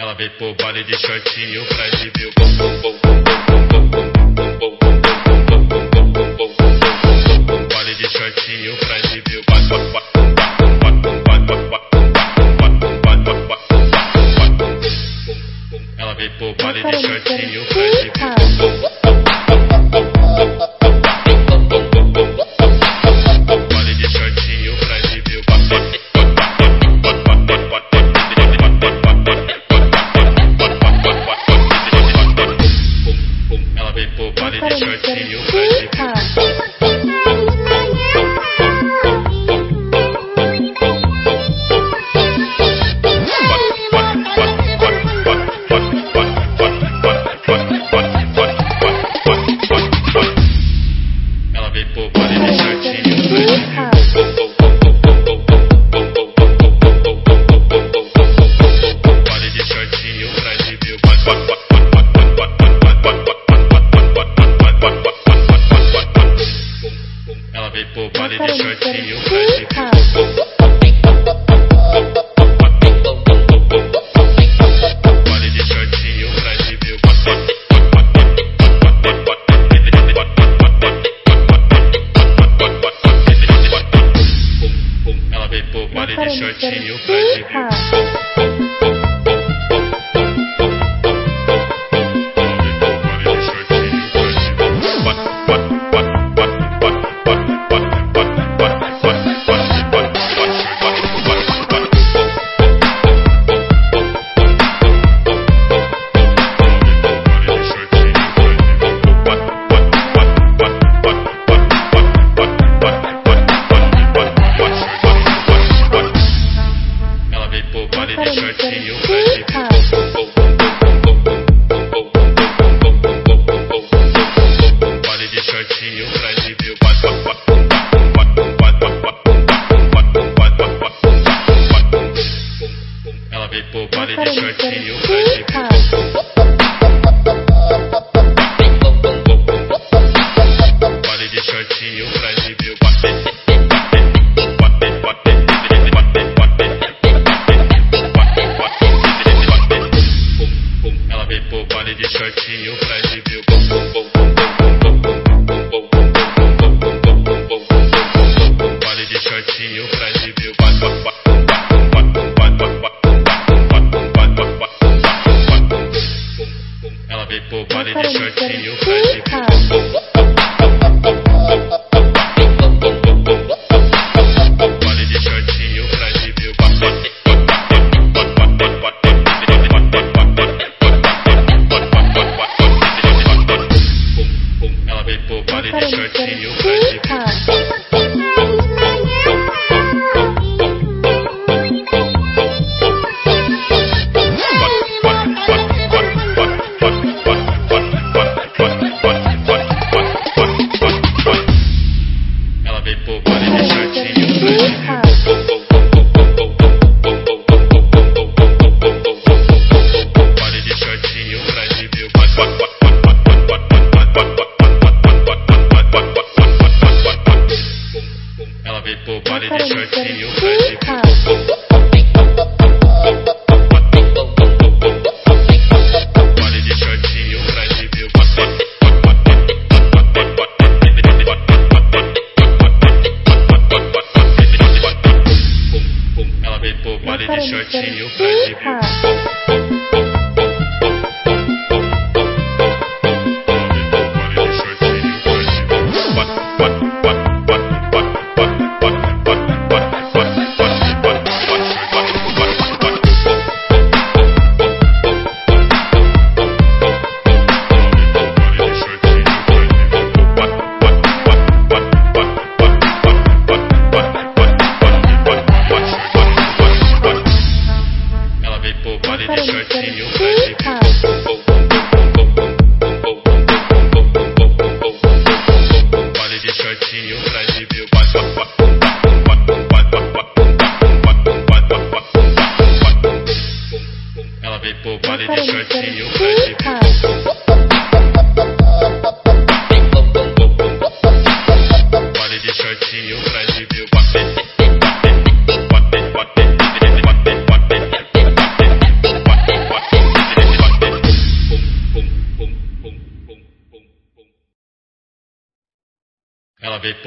Ela veio pro baile de shortinho pra exibir o bom bom bom bom bom bom bom bom bom shortinho pra exibir o bate bate bate Ela veio pro baile de shortinho pra exibir o bom Baile Love. roubada e deixou de ir. Ela de shortinho, pra de de pô, pare de shortinho, vai de pô. Pare de shortinho, vai de pô. Vale de shortinho, faz de viu, bom, bom, bom, bom, bom. shortinho pra de viu. れで写真を始める把你的手机留给。Ela veio pro baile de shortinho pra popô, vale de shortinho, vai de popô. Vale de shortinho, vai de popô. Ela veio pro vale de shortinho. Ela veio